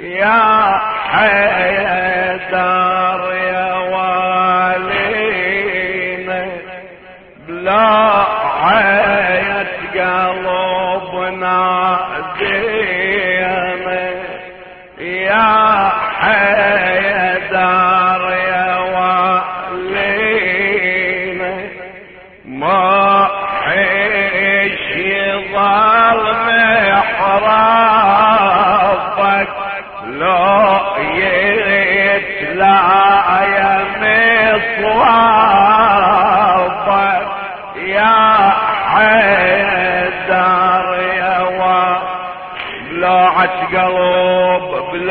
يا حيدر.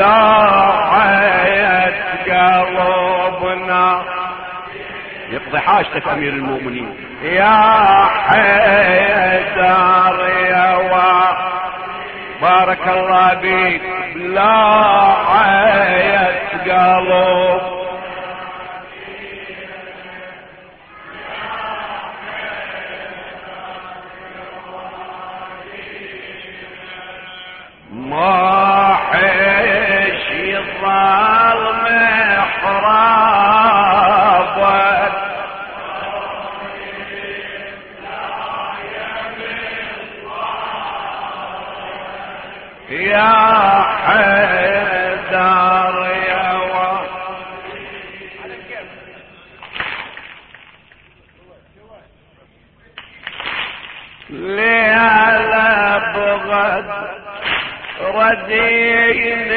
بلاعة قلبنا يقضي حاجتك أمير المؤمنين. يا حيدر يا بارك الله بيك لا عيت قلب ردين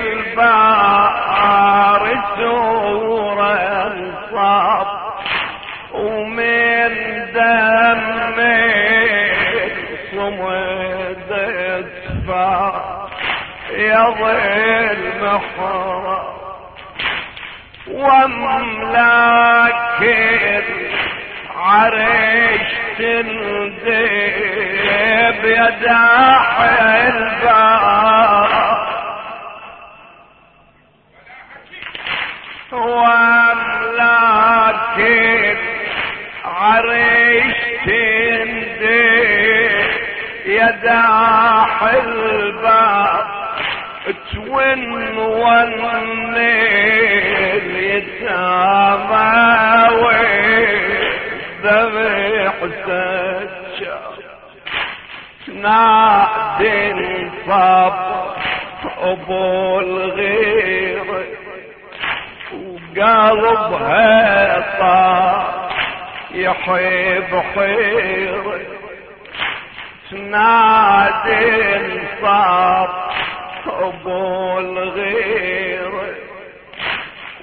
البار سورة صاب ومن دمك صمد اصفى يظل محرم واملاك عرش تندب يداح الباب. واملاك عرش تندب يداح الباب. تون ون اليتامى والذبح سجى نادي صب ابو الغير وقلبها طار يحب خير تنادي صاب ابو الغير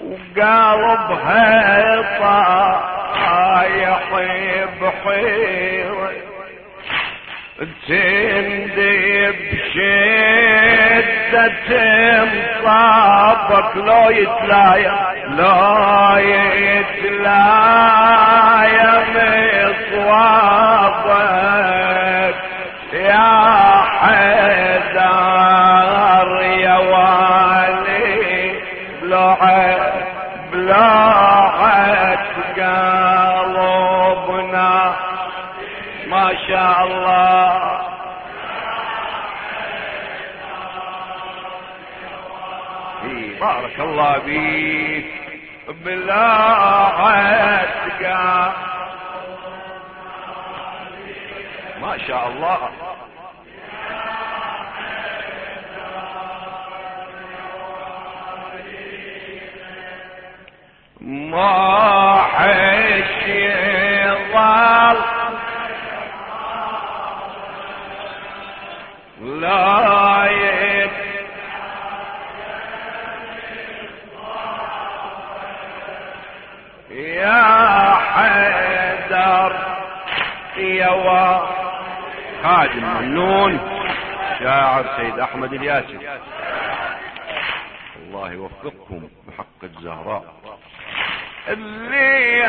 وقلبها طايح بحير تندي بشدة مصابك لو يتلايا لو يتلايا مصوابك يا حيدر بارك الله بيك بلوعة قلب ما شاء الله. ما حش يضل لا وا خادم ممنون شاعر سيد أحمد الياسر الله يوفقكم بحق الزهراء. اللي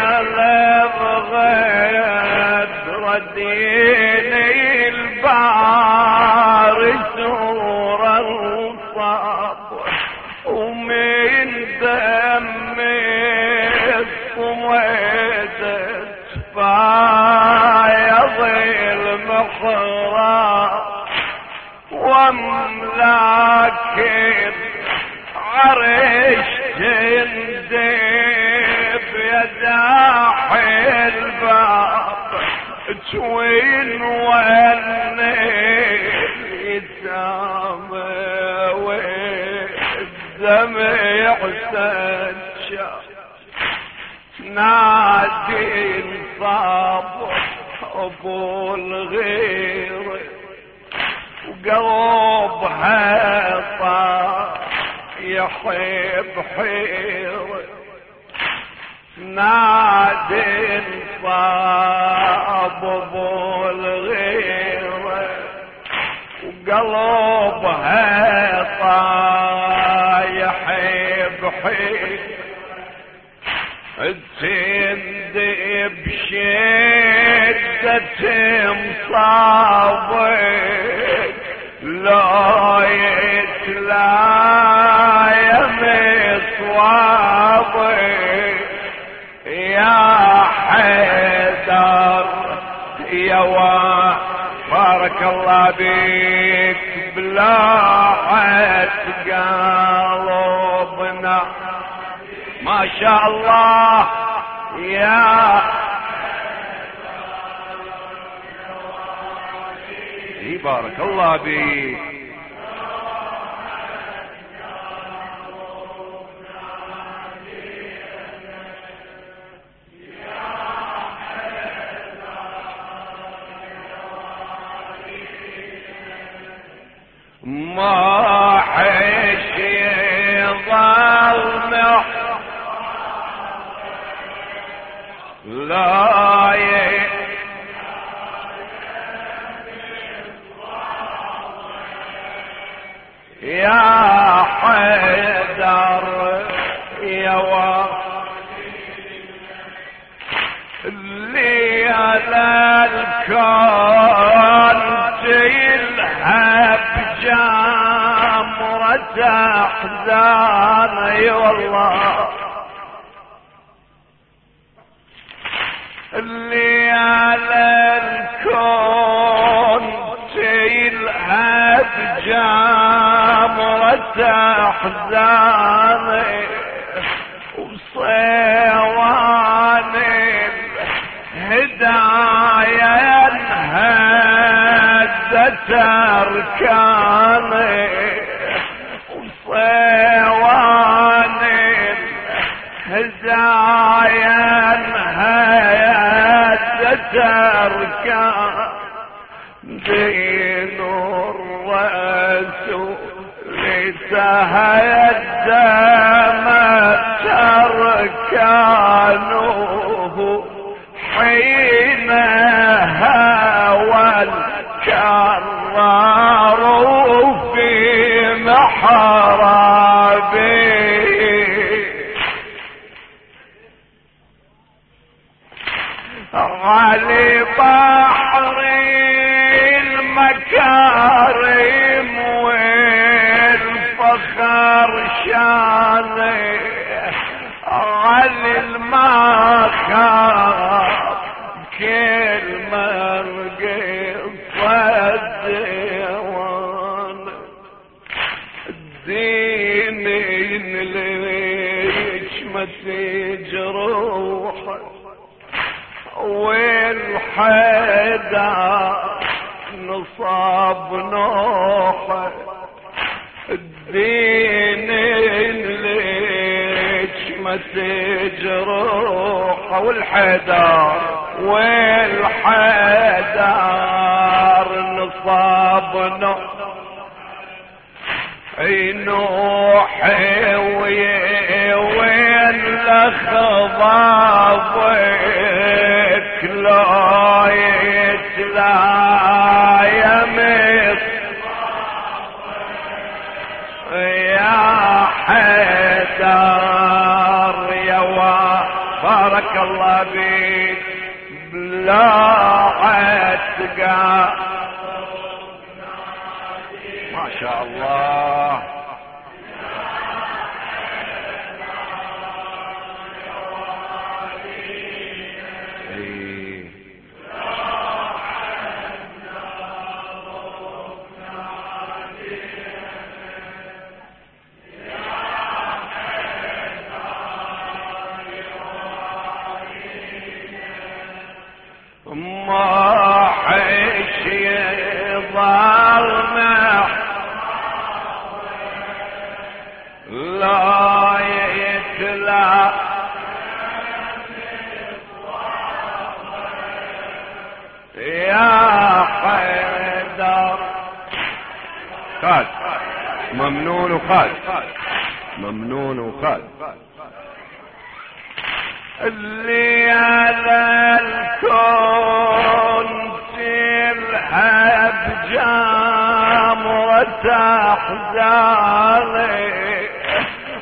بغيت رديني البار سورة الصاب ومن دمك وميت فايض عرش تندب يا داحي الباب توين والنيل يتامى والدمع سجى نادي الصاب أبو الغير وقلبها طار يحب حير نادي الصاب أبو الغير وقلبها طايح بحير تندي بشدة مصابك لا يتلايم صوابك يا حيدر يا وا بارك الله بك بلاحة قلبنا. ما شاء الله يا اي بارك الله بك لا يا حيدر يا اللي على الكون تلهب جامرة احزان اي والله. اللي على جامرة احزان وصيوان الهدايا انهدت اركاني وصيوان الهدايا انهدت اركان المخاف كل مرقصة الديوان الدين ليش ما تجروحك والحدا نصاب نوحه الدين ليش ما تجروحه والحدار والحدار نصاب نوحه نوحي وين لخضابك لا يتلايم يا حيدر بارك الله بك بلا عتقى ما شاء الله. خالد ممنون وخالد ممنون وخالد اللي على الكون تلهب جامرة أحزاني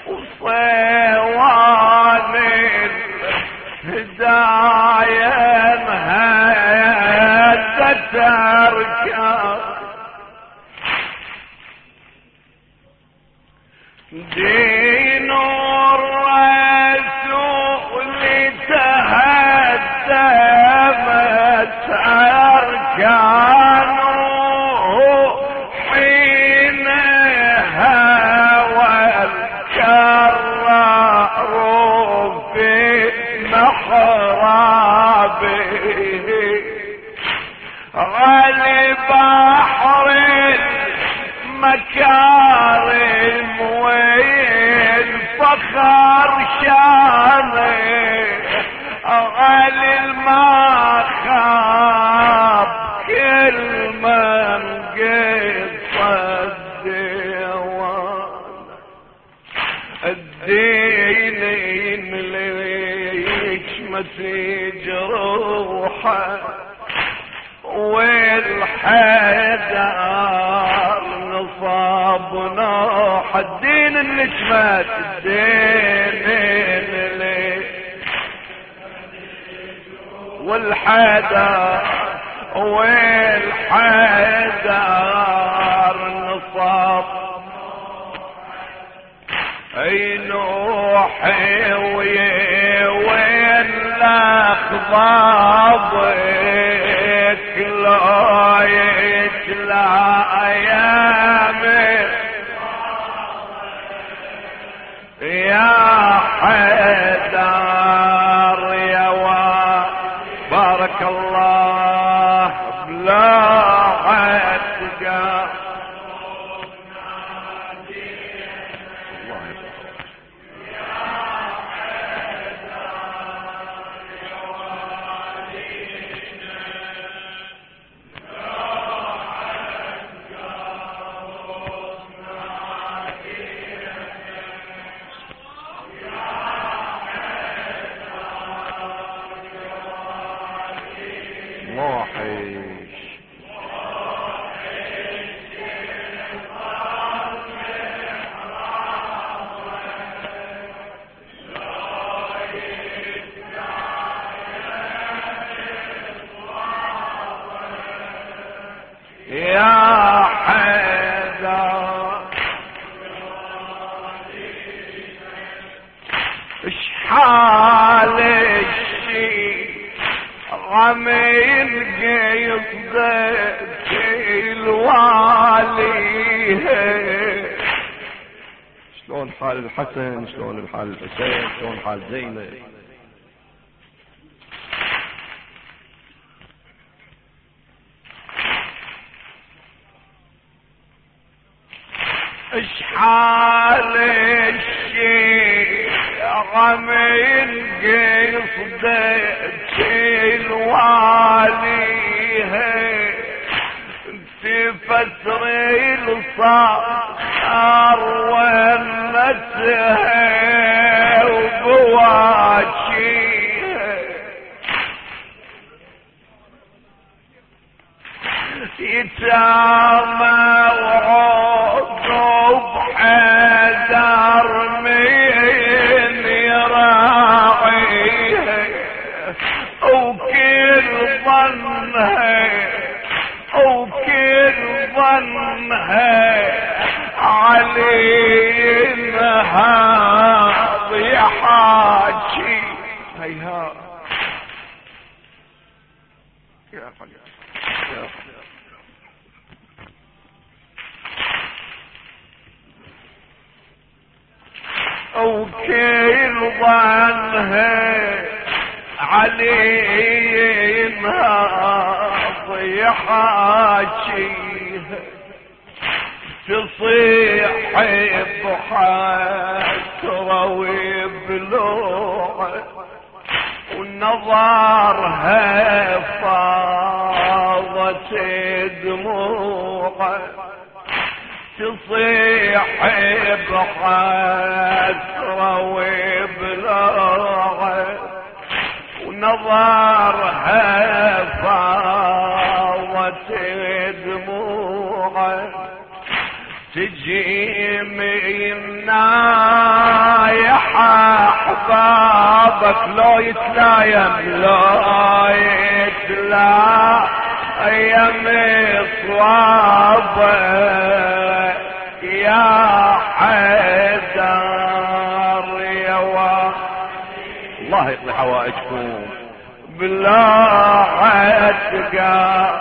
وصيوان الهدايا مهدت أركان غالي والحيدر والحيدر نصاب أي ويا وين الاخبابك لا يتلا اشحال الشي غمين قصدت الوالي شلون حال الحسن؟ شلون الحال الحسين؟ شلون حال زينب؟ اشحال الشي غمين قصدت الوالي تفتر الصار ونتها وبواشيها ظنها علينا ضيحاجيها تصيح بحسرة وبلوعه ونظرها فاضت دموعه تصيح بحسرة وبلوعه ونظرها فاضت دموعه. تجي من نايحة أحبابك لو يتلايم لو يتلايم. صواب يا حيدر يا الله يقضي حوائجكم. بلا عتقى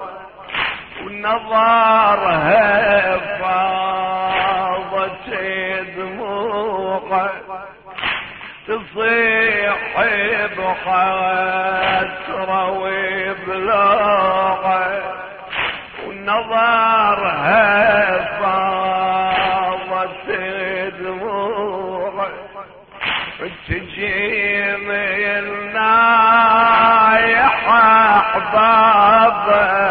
ونظرها فاضت دموعه تصيح بحسرة وبلاغة. ونظرها فاضت دموعه تجي من نايحة أحبابك.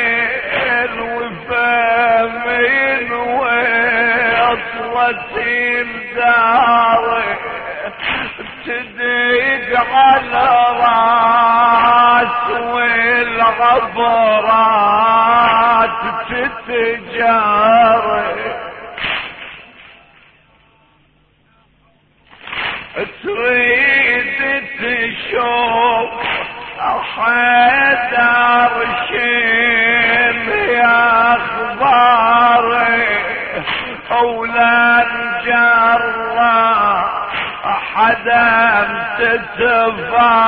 الرتيب داوي تدق على رأس والغبرات تتجاري. تريد تشوف حيدر شيم يا اخباري أولاد جرى حدا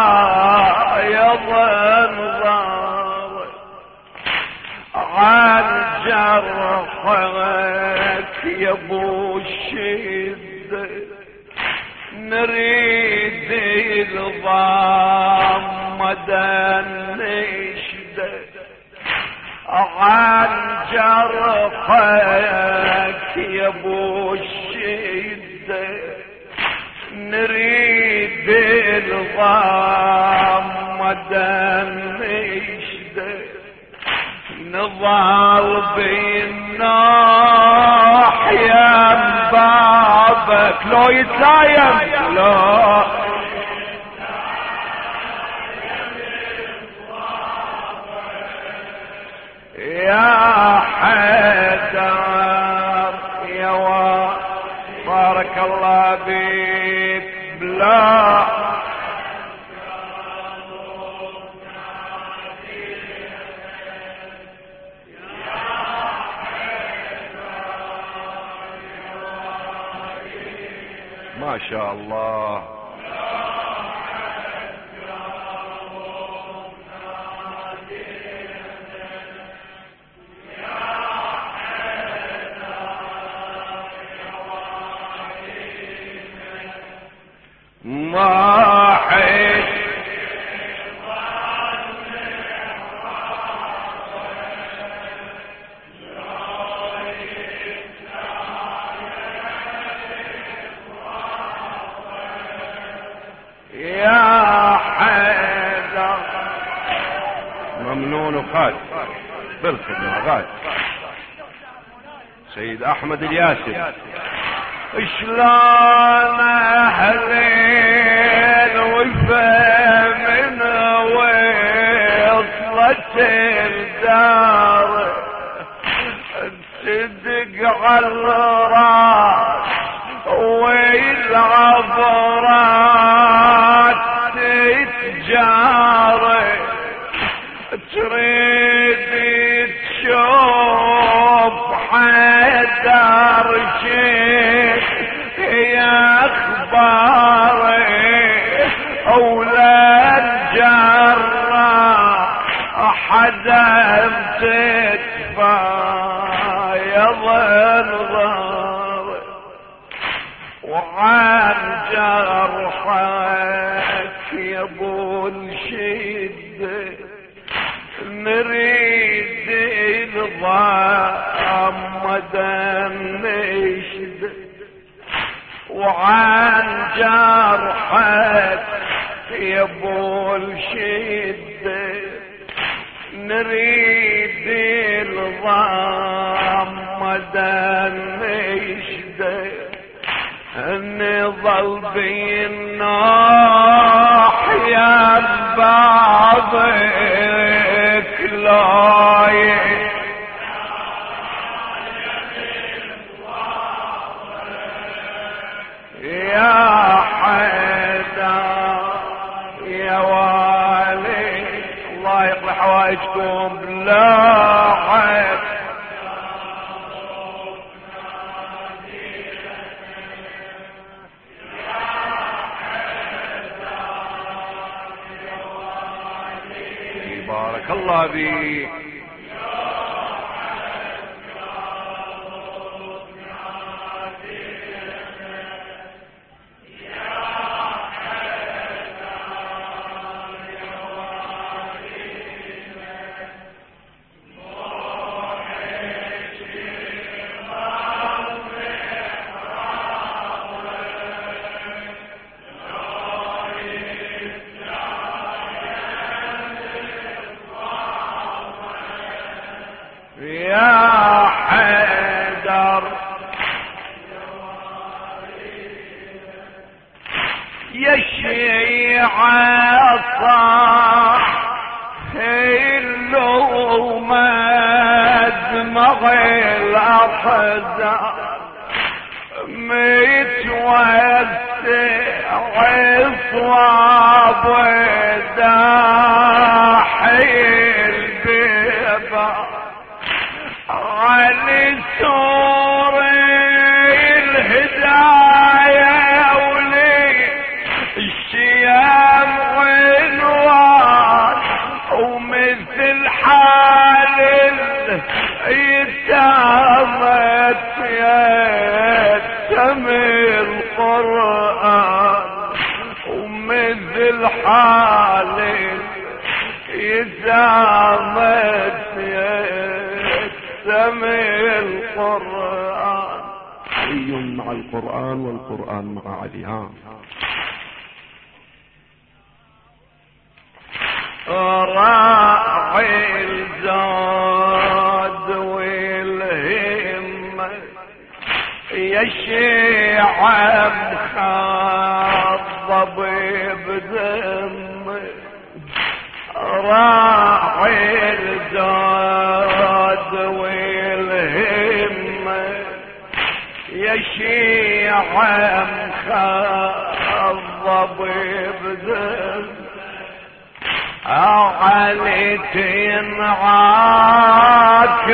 تتفايض انظار عن جرحك يا أبو الشده نريد الضام مدى نشده عن جرحك يا أبو نريد الغامضة نشده نضال بالناح يا بابك. لو يتلايم لو يا حيدر شاء الله يا حيدر. ممنون وخالد بالخدمة غاد سيد أحمد الياسر. شلون أهلين وفا من وصلت الدار. تصدق على الراس والعبرات يا اخباري أولاد جرى حدا تدفع يظل ضاري وعن جرحك يا أبو الشدة نريد الضام مدى وعن جرحك ابو الشده نريد الضام مدى نشد نظل بالناح يا بابك لا حيدر بارك الله بك الأحزان متوسع صواب داحي البيضة على سوري ومثل حال يتامت يتمي القرآن. علي مع القرآن والقرآن مع علي ها راعي الزاد والهمة يشيع مخضب بدم يشيع مخضب بدم عليك معاك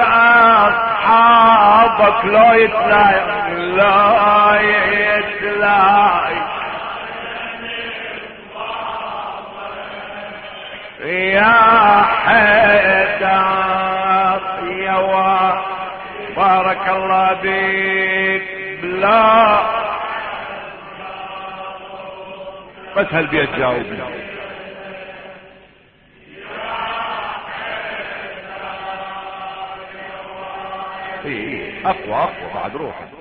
أصحابك لا يتلاي لا يتلاي. يا حيدر يا بارك الله بيك بلا بس هالبيت جاوبني إيه. أقوى أقوى بعد روحه.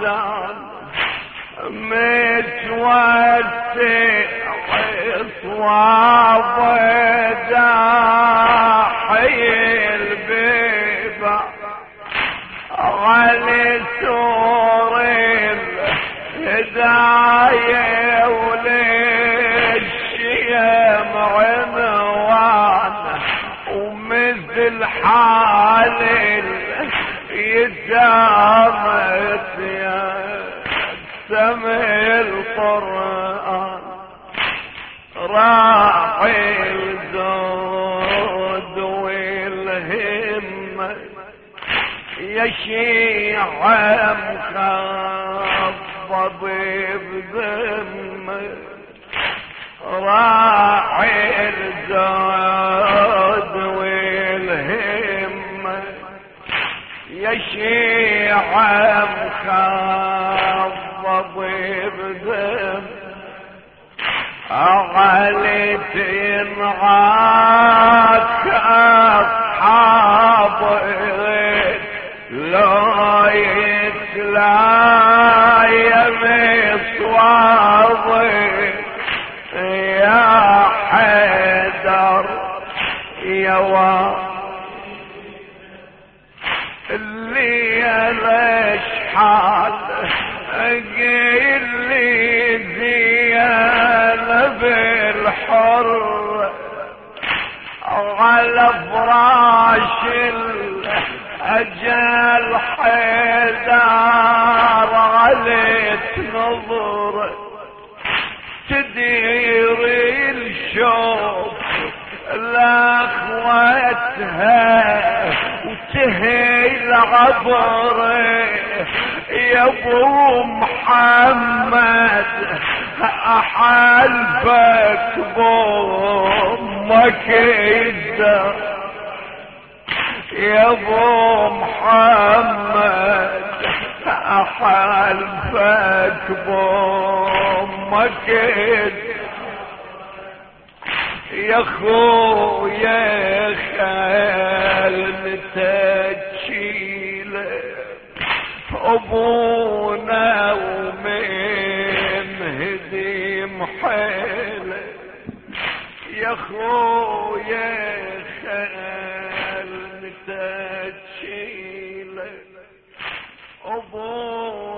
الأحزان متوسع صواب داحي البيبة على سور الهداية وللشيم عنوان ومثل حال يتامت يا سمي القرآن راعي الزود والهمة. يشيع مخضب بذمة راعي الزود يشيع مخضب بذمة أغلت معاك أصحاب لا يتلايم حيدار عليك نظر تدير الشوق لاخوتها وتهي العبر يا ابو محمد احلفك بامك الدم يا أبو محمد احلفك بأمك. يا خويا خالتك أبونا ومن هدي محيط أخويا خال متشيله ابو